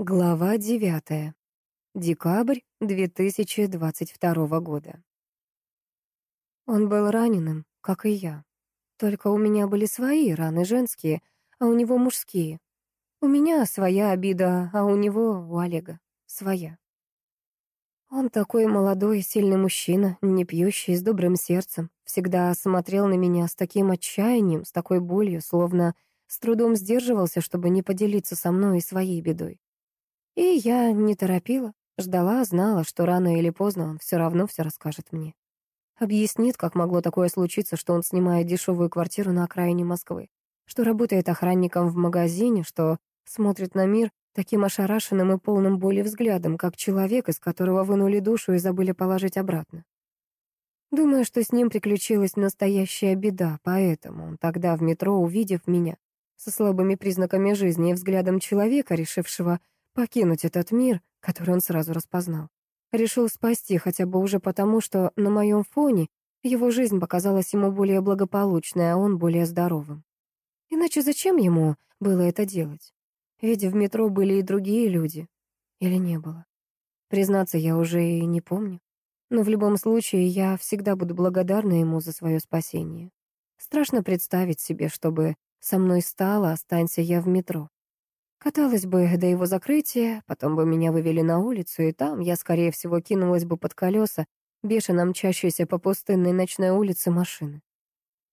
Глава девятая. Декабрь 2022 года. Он был раненым, как и я. Только у меня были свои раны женские, а у него мужские. У меня своя обида, а у него, у Олега, своя. Он такой молодой, сильный мужчина, не пьющий, с добрым сердцем, всегда смотрел на меня с таким отчаянием, с такой болью, словно с трудом сдерживался, чтобы не поделиться со мной своей бедой. И я не торопила, ждала, знала, что рано или поздно он все равно все расскажет мне. Объяснит, как могло такое случиться, что он снимает дешевую квартиру на окраине Москвы, что работает охранником в магазине, что смотрит на мир таким ошарашенным и полным боли взглядом, как человек, из которого вынули душу и забыли положить обратно. Думаю, что с ним приключилась настоящая беда, поэтому он тогда в метро, увидев меня, со слабыми признаками жизни и взглядом человека, решившего покинуть этот мир, который он сразу распознал. Решил спасти хотя бы уже потому, что на моем фоне его жизнь показалась ему более благополучной, а он более здоровым. Иначе зачем ему было это делать? Ведь в метро были и другие люди. Или не было? Признаться, я уже и не помню. Но в любом случае я всегда буду благодарна ему за свое спасение. Страшно представить себе, чтобы со мной стало, останься я в метро. Каталась бы до его закрытия, потом бы меня вывели на улицу, и там я, скорее всего, кинулась бы под колеса, бешено мчащейся по пустынной ночной улице машины.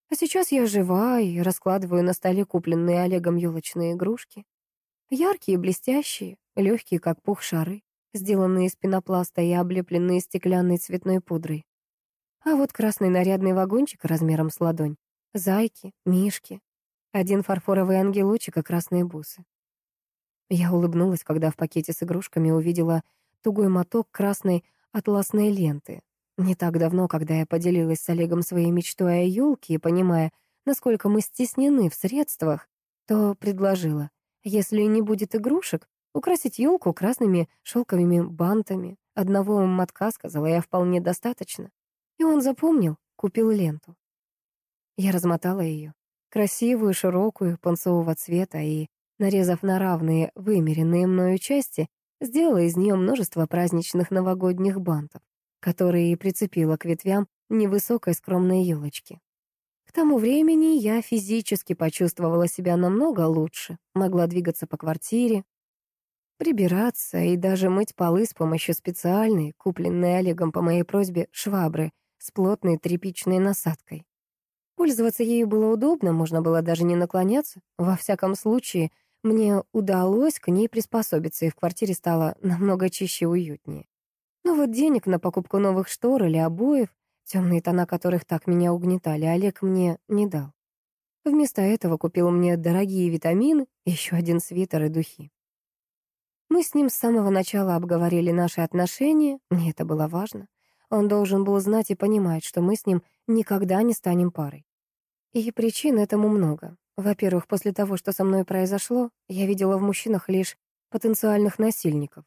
А сейчас я жива и раскладываю на столе купленные Олегом елочные игрушки. Яркие, блестящие, легкие, как пух шары, сделанные из пенопласта и облепленные стеклянной цветной пудрой. А вот красный нарядный вагончик размером с ладонь. Зайки, мишки. Один фарфоровый ангелочек и красные бусы. Я улыбнулась, когда в пакете с игрушками увидела тугой моток красной атласной ленты. Не так давно, когда я поделилась с Олегом своей мечтой о елке и понимая, насколько мы стеснены в средствах, то предложила, если не будет игрушек, украсить елку красными шелковыми бантами. Одного мотка, сказала я, вполне достаточно. И он запомнил, купил ленту. Я размотала ее. Красивую, широкую, панцового цвета и нарезав на равные, вымеренные мною части, сделала из нее множество праздничных новогодних бантов, которые прицепила к ветвям невысокой скромной елочки. К тому времени я физически почувствовала себя намного лучше, могла двигаться по квартире, прибираться и даже мыть полы с помощью специальной, купленной Олегом по моей просьбе, швабры с плотной тряпичной насадкой. Пользоваться ею было удобно, можно было даже не наклоняться. Во всяком случае, мне удалось к ней приспособиться, и в квартире стало намного чище и уютнее. Но вот денег на покупку новых штор или обоев, темные тона которых так меня угнетали, Олег мне не дал. Вместо этого купил мне дорогие витамины, еще один свитер и духи. Мы с ним с самого начала обговорили наши отношения, мне это было важно. Он должен был знать и понимать, что мы с ним никогда не станем парой. И причин этому много. Во-первых, после того, что со мной произошло, я видела в мужчинах лишь потенциальных насильников.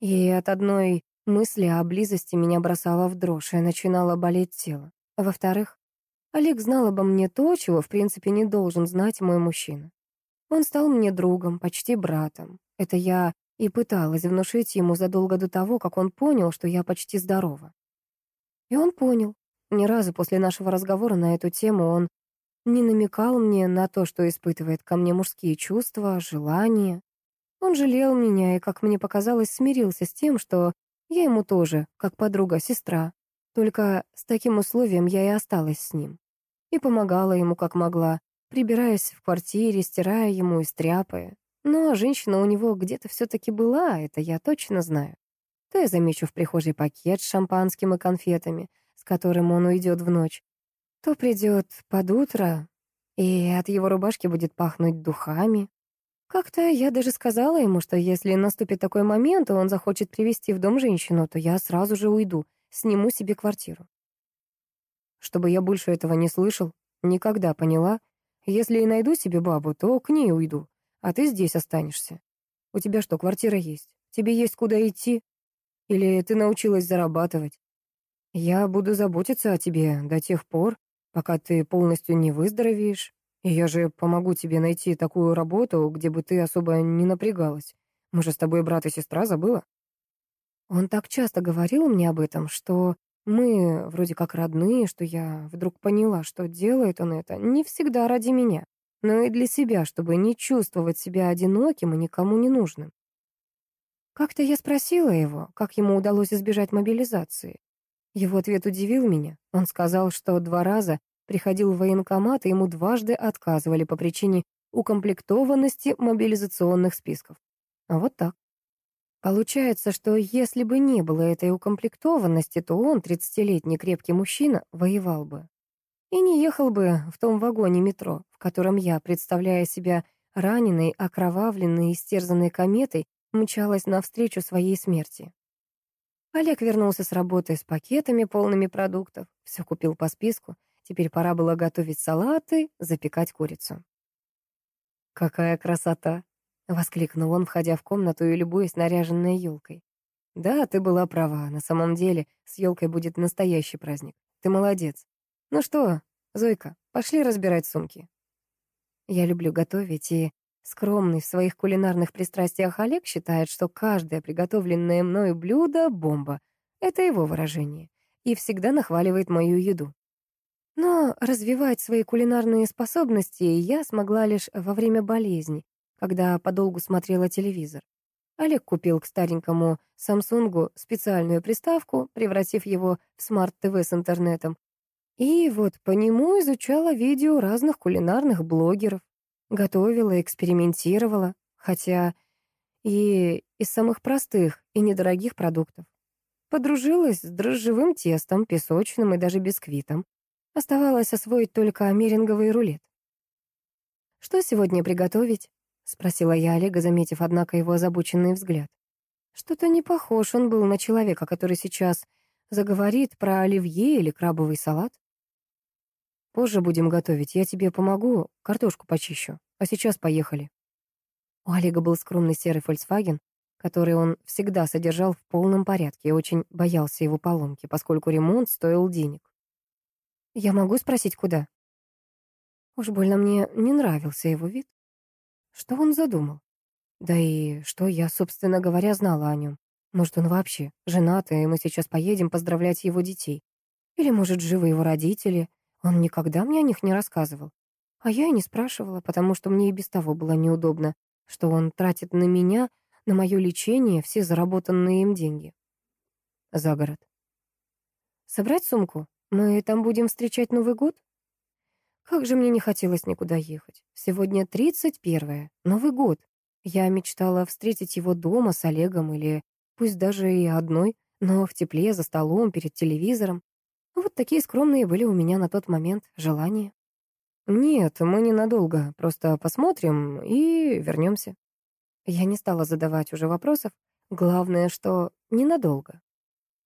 И от одной мысли о близости меня бросало в дрожь, и начинало болеть тело. Во-вторых, Олег знал обо мне то, чего, в принципе, не должен знать мой мужчина. Он стал мне другом, почти братом. Это я и пыталась внушить ему задолго до того, как он понял, что я почти здорова. И он понял. Ни разу после нашего разговора на эту тему он не намекал мне на то, что испытывает ко мне мужские чувства, желания. Он жалел меня и, как мне показалось, смирился с тем, что я ему тоже, как подруга, сестра. Только с таким условием я и осталась с ним. И помогала ему, как могла, прибираясь в квартире, стирая ему и стряпая. Но женщина у него где-то все-таки была, это я точно знаю. То я замечу в прихожей пакет с шампанским и конфетами, с которым он уйдет в ночь, то придет под утро, и от его рубашки будет пахнуть духами. Как-то я даже сказала ему, что если наступит такой момент, и он захочет привести в дом женщину, то я сразу же уйду, сниму себе квартиру. Чтобы я больше этого не слышал, никогда поняла. Если и найду себе бабу, то к ней уйду, а ты здесь останешься. У тебя что, квартира есть? Тебе есть куда идти? Или ты научилась зарабатывать? Я буду заботиться о тебе до тех пор, пока ты полностью не выздоровеешь. И я же помогу тебе найти такую работу, где бы ты особо не напрягалась. Мы же с тобой брат и сестра, забыла? Он так часто говорил мне об этом, что мы вроде как родные, что я вдруг поняла, что делает он это не всегда ради меня, но и для себя, чтобы не чувствовать себя одиноким и никому не нужным. Как-то я спросила его, как ему удалось избежать мобилизации. Его ответ удивил меня. Он сказал, что два раза приходил в военкомат, и ему дважды отказывали по причине укомплектованности мобилизационных списков. А вот так. Получается, что если бы не было этой укомплектованности, то он, 30-летний крепкий мужчина, воевал бы. И не ехал бы в том вагоне метро, в котором я, представляя себя раненой, окровавленной, истерзанной кометой, мчалась навстречу своей смерти. Олег вернулся с работы с пакетами, полными продуктов. Все купил по списку. Теперь пора было готовить салаты, запекать курицу. «Какая красота!» — воскликнул он, входя в комнату и любуясь наряженной елкой. «Да, ты была права. На самом деле с елкой будет настоящий праздник. Ты молодец. Ну что, Зойка, пошли разбирать сумки». Я люблю готовить и Скромный в своих кулинарных пристрастиях Олег считает, что каждое приготовленное мною блюдо — бомба. Это его выражение. И всегда нахваливает мою еду. Но развивать свои кулинарные способности я смогла лишь во время болезни, когда подолгу смотрела телевизор. Олег купил к старенькому Самсунгу специальную приставку, превратив его в Smart TV с интернетом. И вот по нему изучала видео разных кулинарных блогеров, Готовила, экспериментировала, хотя и из самых простых и недорогих продуктов. Подружилась с дрожжевым тестом, песочным и даже бисквитом. Оставалось освоить только меринговый рулет. «Что сегодня приготовить?» — спросила я Олега, заметив, однако, его озабоченный взгляд. Что-то не похож он был на человека, который сейчас заговорит про оливье или крабовый салат. Позже будем готовить, я тебе помогу, картошку почищу. А сейчас поехали. У Олега был скромный серый Volkswagen, который он всегда содержал в полном порядке и очень боялся его поломки, поскольку ремонт стоил денег. «Я могу спросить, куда?» Уж больно мне не нравился его вид. Что он задумал? Да и что я, собственно говоря, знала о нем? Может, он вообще женат, и мы сейчас поедем поздравлять его детей? Или, может, живы его родители, он никогда мне о них не рассказывал. А я и не спрашивала, потому что мне и без того было неудобно, что он тратит на меня, на мое лечение, все заработанные им деньги. За город. Собрать сумку? Мы там будем встречать Новый год? Как же мне не хотелось никуда ехать. Сегодня тридцать первое, Новый год. Я мечтала встретить его дома с Олегом или пусть даже и одной, но в тепле, за столом, перед телевизором. Вот такие скромные были у меня на тот момент желания. «Нет, мы ненадолго, просто посмотрим и вернемся». Я не стала задавать уже вопросов. Главное, что ненадолго.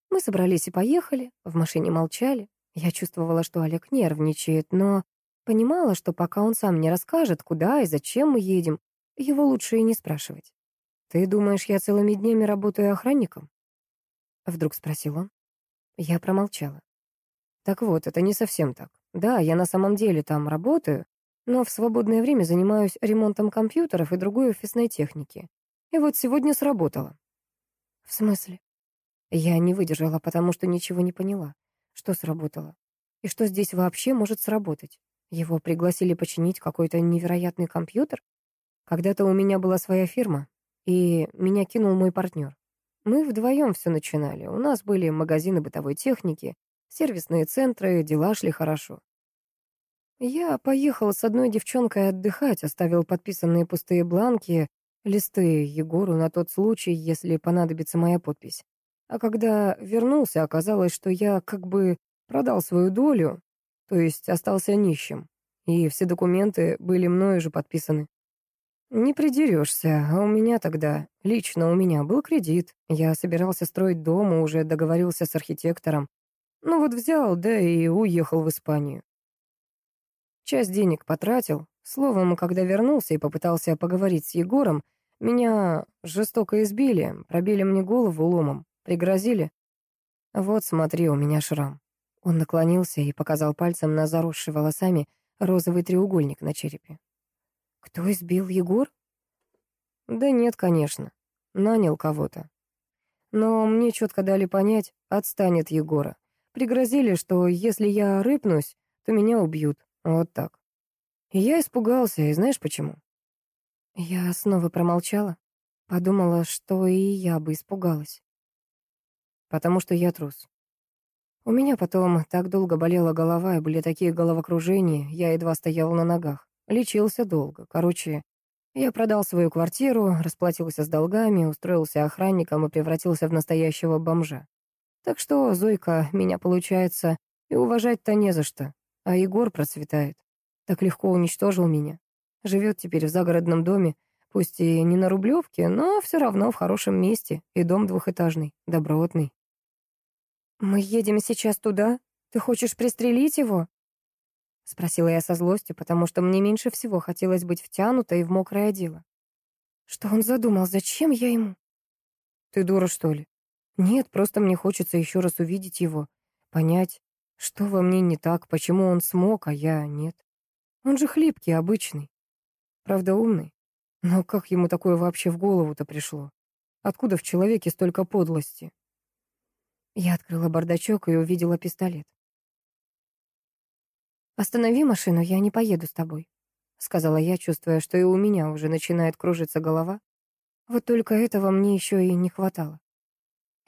Мы собрались и поехали, в машине молчали. Я чувствовала, что Олег нервничает, но понимала, что пока он сам не расскажет, куда и зачем мы едем, его лучше и не спрашивать. «Ты думаешь, я целыми днями работаю охранником?» Вдруг спросил он. Я промолчала. Так вот, это не совсем так. Да, я на самом деле там работаю, но в свободное время занимаюсь ремонтом компьютеров и другой офисной техники. И вот сегодня сработало. В смысле? Я не выдержала, потому что ничего не поняла. Что сработало? И что здесь вообще может сработать? Его пригласили починить какой-то невероятный компьютер? Когда-то у меня была своя фирма, и меня кинул мой партнер. Мы вдвоем все начинали. У нас были магазины бытовой техники, сервисные центры, дела шли хорошо. Я поехал с одной девчонкой отдыхать, оставил подписанные пустые бланки, листы Егору на тот случай, если понадобится моя подпись. А когда вернулся, оказалось, что я как бы продал свою долю, то есть остался нищим, и все документы были мною же подписаны. Не придерешься, а у меня тогда, лично у меня был кредит. Я собирался строить дом и уже договорился с архитектором. Ну вот взял, да и уехал в Испанию. Часть денег потратил. Словом, когда вернулся и попытался поговорить с Егором, меня жестоко избили, пробили мне голову ломом, пригрозили. Вот смотри, у меня шрам. Он наклонился и показал пальцем на заросший волосами розовый треугольник на черепе. Кто избил Егор? Да нет, конечно. нанял кого-то. Но мне четко дали понять, отстанет Егора. Пригрозили, что если я рыпнусь, то меня убьют. Вот так. И я испугался, и знаешь почему? Я снова промолчала. Подумала, что и я бы испугалась. Потому что я трус. У меня потом так долго болела голова, и были такие головокружения, я едва стоял на ногах. Лечился долго. Короче, я продал свою квартиру, расплатился с долгами, устроился охранником и превратился в настоящего бомжа. Так что, Зойка, меня, получается, и уважать-то не за что. А Егор процветает. Так легко уничтожил меня. Живет теперь в загородном доме, пусть и не на Рублевке, но все равно в хорошем месте, и дом двухэтажный, добротный. «Мы едем сейчас туда? Ты хочешь пристрелить его?» Спросила я со злостью, потому что мне меньше всего хотелось быть втянутой в мокрое дело. Что он задумал? Зачем я ему? Ты дура, что ли? Нет, просто мне хочется еще раз увидеть его, понять, что во мне не так, почему он смог, а я нет. Он же хлипкий, обычный. Правда, умный. Но как ему такое вообще в голову-то пришло? Откуда в человеке столько подлости? Я открыла бардачок и увидела пистолет. «Останови машину, я не поеду с тобой», — сказала я, чувствуя, что и у меня уже начинает кружиться голова. Вот только этого мне еще и не хватало.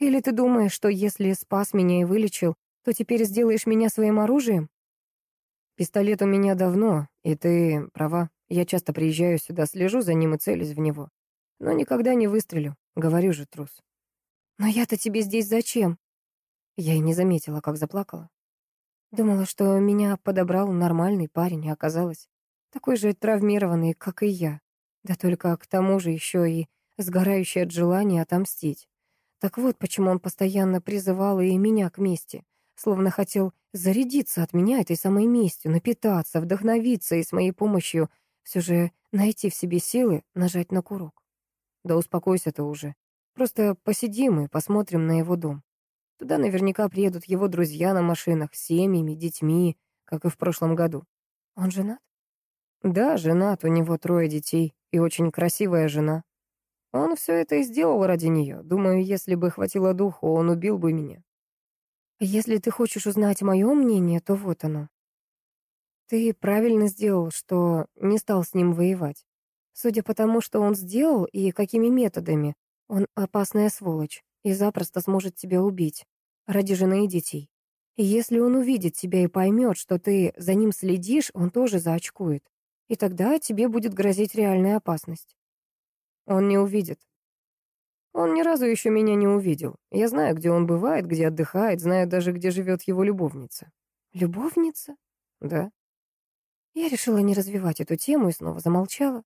«Или ты думаешь, что если спас меня и вылечил, то теперь сделаешь меня своим оружием?» «Пистолет у меня давно, и ты права. Я часто приезжаю сюда, слежу за ним и целюсь в него. Но никогда не выстрелю, говорю же, трус». «Но я-то тебе здесь зачем?» Я и не заметила, как заплакала. Думала, что меня подобрал нормальный парень, а оказалось такой же травмированный, как и я. Да только к тому же еще и сгорающий от желания отомстить. Так вот, почему он постоянно призывал и меня к мести, словно хотел зарядиться от меня этой самой местью, напитаться, вдохновиться и с моей помощью все же найти в себе силы нажать на курок. Да успокойся ты уже. Просто посидим и посмотрим на его дом. Туда наверняка приедут его друзья на машинах, семьями, детьми, как и в прошлом году. Он женат? Да, женат, у него трое детей и очень красивая жена. Он все это и сделал ради нее. Думаю, если бы хватило духу, он убил бы меня. Если ты хочешь узнать мое мнение, то вот оно. Ты правильно сделал, что не стал с ним воевать. Судя по тому, что он сделал и какими методами, он опасная сволочь и запросто сможет тебя убить ради жены и детей. И если он увидит тебя и поймет, что ты за ним следишь, он тоже заочкует. И тогда тебе будет грозить реальная опасность. Он не увидит. Он ни разу еще меня не увидел. Я знаю, где он бывает, где отдыхает, знаю даже, где живет его любовница. Любовница? Да. Я решила не развивать эту тему и снова замолчала.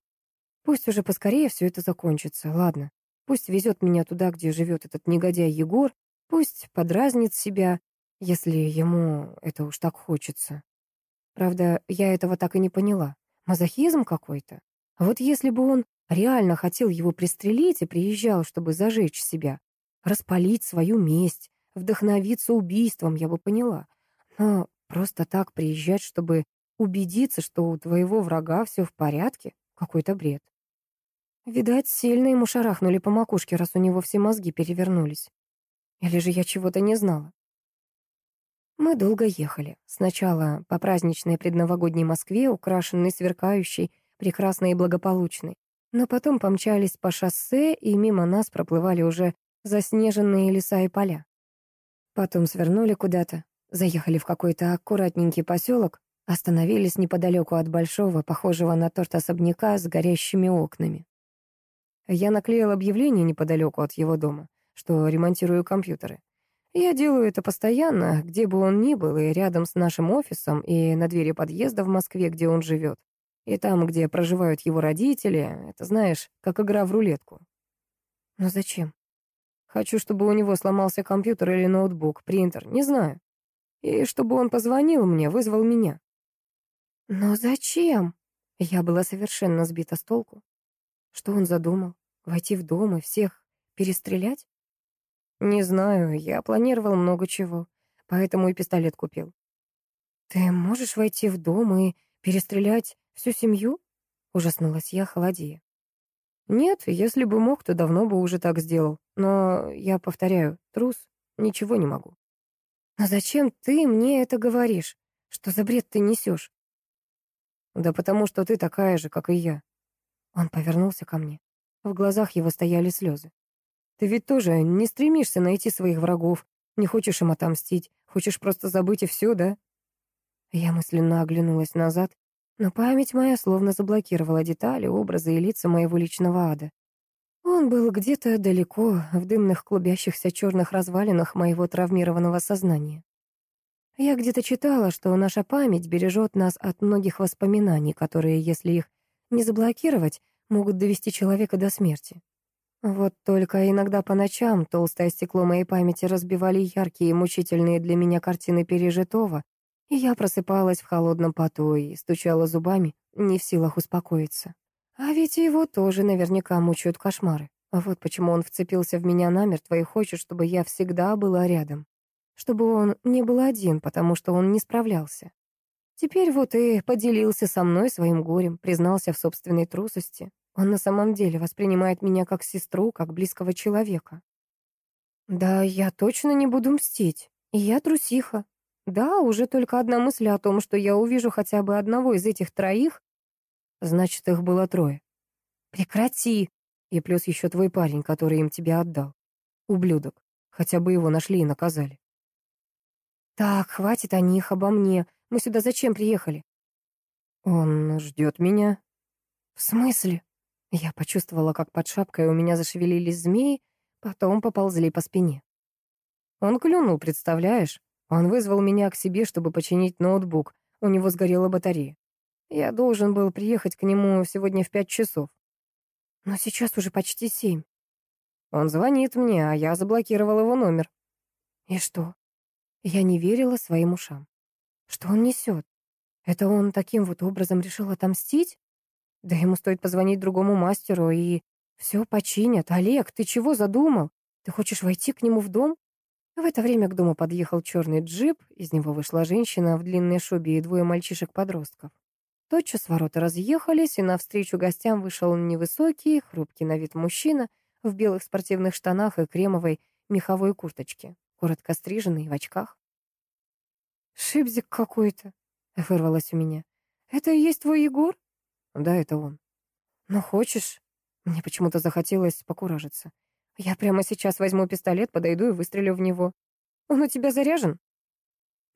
Пусть уже поскорее все это закончится. Ладно, пусть везет меня туда, где живет этот негодяй Егор, Пусть подразнит себя, если ему это уж так хочется. Правда, я этого так и не поняла. Мазохизм какой-то. Вот если бы он реально хотел его пристрелить и приезжал, чтобы зажечь себя, распалить свою месть, вдохновиться убийством, я бы поняла. Но просто так приезжать, чтобы убедиться, что у твоего врага все в порядке, какой-то бред. Видать, сильно ему шарахнули по макушке, раз у него все мозги перевернулись. Или же я чего-то не знала? Мы долго ехали. Сначала по праздничной предновогодней Москве, украшенной сверкающей, прекрасной и благополучной. Но потом помчались по шоссе, и мимо нас проплывали уже заснеженные леса и поля. Потом свернули куда-то, заехали в какой-то аккуратненький поселок, остановились неподалеку от большого, похожего на торт особняка с горящими окнами. Я наклеил объявление неподалеку от его дома что ремонтирую компьютеры. Я делаю это постоянно, где бы он ни был, и рядом с нашим офисом, и на двери подъезда в Москве, где он живет, и там, где проживают его родители. Это, знаешь, как игра в рулетку. Но зачем? Хочу, чтобы у него сломался компьютер или ноутбук, принтер, не знаю. И чтобы он позвонил мне, вызвал меня. Но зачем? Я была совершенно сбита с толку. Что он задумал? Войти в дом и всех перестрелять? «Не знаю, я планировал много чего, поэтому и пистолет купил». «Ты можешь войти в дом и перестрелять всю семью?» Ужаснулась я, холодея. Нет, если бы мог, то давно бы уже так сделал. Но, я повторяю, трус, ничего не могу. Но зачем ты мне это говоришь? Что за бред ты несешь? Да потому что ты такая же, как и я. Он повернулся ко мне. В глазах его стояли слезы. Ты ведь тоже не стремишься найти своих врагов, не хочешь им отомстить, хочешь просто забыть и все, да? Я мысленно оглянулась назад, но память моя словно заблокировала детали, образы и лица моего личного ада. Он был где-то далеко, в дымных клубящихся черных развалинах моего травмированного сознания. Я где-то читала, что наша память бережет нас от многих воспоминаний, которые, если их не заблокировать, могут довести человека до смерти. Вот только иногда по ночам толстое стекло моей памяти разбивали яркие и мучительные для меня картины пережитого, и я просыпалась в холодном поту и стучала зубами, не в силах успокоиться. А ведь его тоже наверняка мучают кошмары. А вот почему он вцепился в меня намертво и хочет, чтобы я всегда была рядом. Чтобы он не был один, потому что он не справлялся. Теперь вот и поделился со мной своим горем, признался в собственной трусости, он на самом деле воспринимает меня как сестру, как близкого человека. Да, я точно не буду мстить. И я трусиха. Да, уже только одна мысль о том, что я увижу хотя бы одного из этих троих, значит, их было трое. Прекрати. И плюс еще твой парень, который им тебя отдал. Ублюдок. Хотя бы его нашли и наказали. Так, хватит о них, обо мне. Мы сюда зачем приехали? Он ждет меня. В смысле? Я почувствовала, как под шапкой у меня зашевелились змеи, потом поползли по спине. Он клюнул, представляешь? Он вызвал меня к себе, чтобы починить ноутбук. У него сгорела батарея. Я должен был приехать к нему сегодня в пять часов. Но сейчас уже почти семь. Он звонит мне, а я заблокировал его номер. И что? Я не верила своим ушам. Что он несет? Это он таким вот образом решил отомстить? Да ему стоит позвонить другому мастеру, и все починят. Олег, ты чего задумал? Ты хочешь войти к нему в дом? В это время к дому подъехал черный джип, из него вышла женщина в длинной шубе и двое мальчишек-подростков. Тотчас ворота разъехались, и навстречу гостям вышел невысокий, хрупкий на вид мужчина в белых спортивных штанах и кремовой меховой курточке, коротко стриженный в очках. «Шибзик какой-то», — вырвалось у меня. «Это и есть твой Егор?» Да, это он. Но хочешь? Мне почему-то захотелось покуражиться. Я прямо сейчас возьму пистолет, подойду и выстрелю в него. Он у тебя заряжен?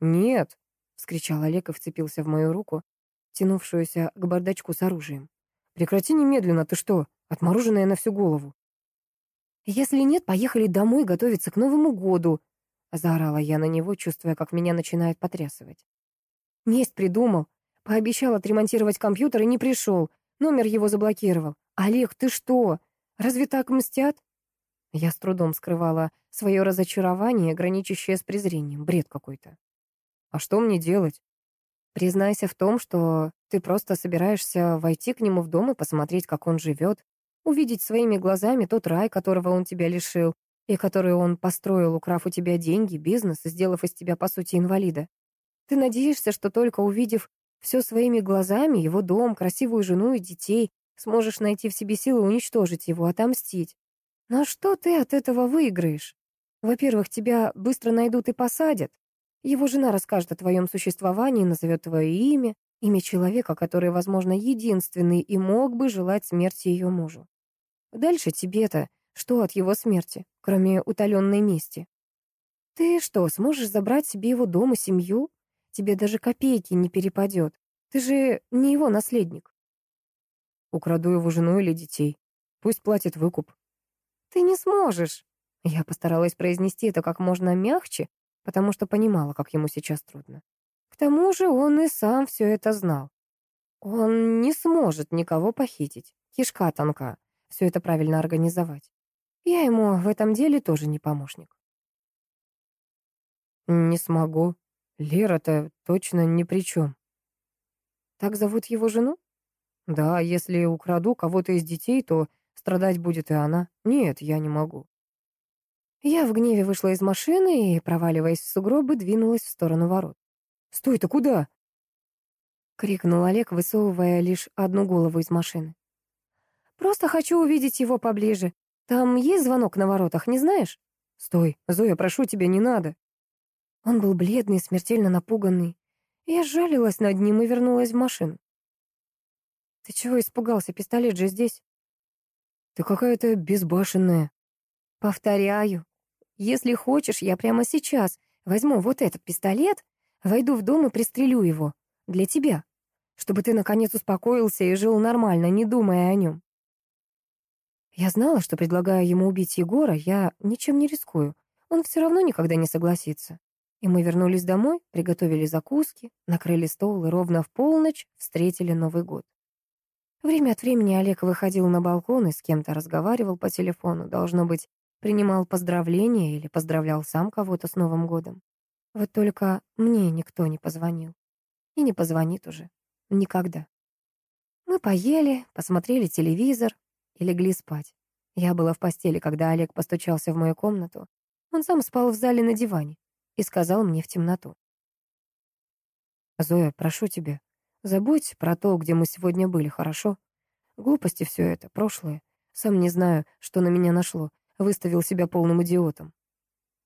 Нет, вскричал Олег и вцепился в мою руку, тянувшуюся к бардачку с оружием. Прекрати немедленно, ты что, отмороженная на всю голову? Если нет, поехали домой готовиться к Новому году, заорала я на него, чувствуя, как меня начинает потрясывать. Месть придумал, Пообещал отремонтировать компьютер и не пришел. Номер его заблокировал. «Олег, ты что? Разве так мстят?» Я с трудом скрывала свое разочарование, граничащее с презрением. Бред какой-то. «А что мне делать?» «Признайся в том, что ты просто собираешься войти к нему в дом и посмотреть, как он живет, увидеть своими глазами тот рай, которого он тебя лишил, и который он построил, украв у тебя деньги, бизнес, сделав из тебя, по сути, инвалида. Ты надеешься, что только увидев все своими глазами, его дом, красивую жену и детей, сможешь найти в себе силы уничтожить его, отомстить. Но что ты от этого выиграешь? Во-первых, тебя быстро найдут и посадят. Его жена расскажет о твоем существовании, назовет твое имя, имя человека, который, возможно, единственный и мог бы желать смерти ее мужу. Дальше тебе-то что от его смерти, кроме утоленной мести? Ты что, сможешь забрать себе его дом и семью? Тебе даже копейки не перепадет. Ты же не его наследник. Украду его жену или детей. Пусть платит выкуп. Ты не сможешь. Я постаралась произнести это как можно мягче, потому что понимала, как ему сейчас трудно. К тому же он и сам все это знал. Он не сможет никого похитить. Кишка тонка. Все это правильно организовать. Я ему в этом деле тоже не помощник. Не смогу. Лера-то точно ни при чем. Так зовут его жену? Да, если украду кого-то из детей, то страдать будет и она. Нет, я не могу. Я в гневе вышла из машины и, проваливаясь в сугробы, двинулась в сторону ворот. «Стой, ты куда?» — крикнул Олег, высовывая лишь одну голову из машины. Просто хочу увидеть его поближе. Там есть звонок на воротах, не знаешь? Стой, Зоя, прошу тебя, не надо. Он был бледный, смертельно напуганный. Я сжалилась над ним и вернулась в машину. Ты чего испугался? Пистолет же здесь. Ты какая-то безбашенная. Повторяю, если хочешь, я прямо сейчас возьму вот этот пистолет, войду в дом и пристрелю его. Для тебя. Чтобы ты, наконец, успокоился и жил нормально, не думая о нем. Я знала, что, предлагая ему убить Егора, я ничем не рискую. Он все равно никогда не согласится. И мы вернулись домой, приготовили закуски, накрыли стол и ровно в полночь встретили Новый год. Время от времени Олег выходил на балкон и с кем-то разговаривал по телефону. Должно быть, принимал поздравления или поздравлял сам кого-то с Новым годом. Вот только мне никто не позвонил. И не позвонит уже. Никогда. Мы поели, посмотрели телевизор и легли спать. Я была в постели, когда Олег постучался в мою комнату. Он сам спал в зале на диване и сказал мне в темноту. «Зоя, прошу тебя, забудь про то, где мы сегодня были, хорошо? Глупости все это, прошлое. Сам не знаю, что на меня нашло. Выставил себя полным идиотом.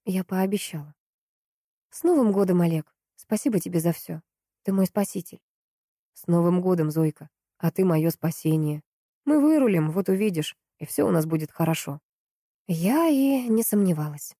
Я пообещала. С Новым годом, Олег. Спасибо тебе за все. Ты мой спаситель. С Новым годом, Зойка. А ты мое спасение. Мы вырулим, вот увидишь, и все у нас будет хорошо. Я и не сомневалась.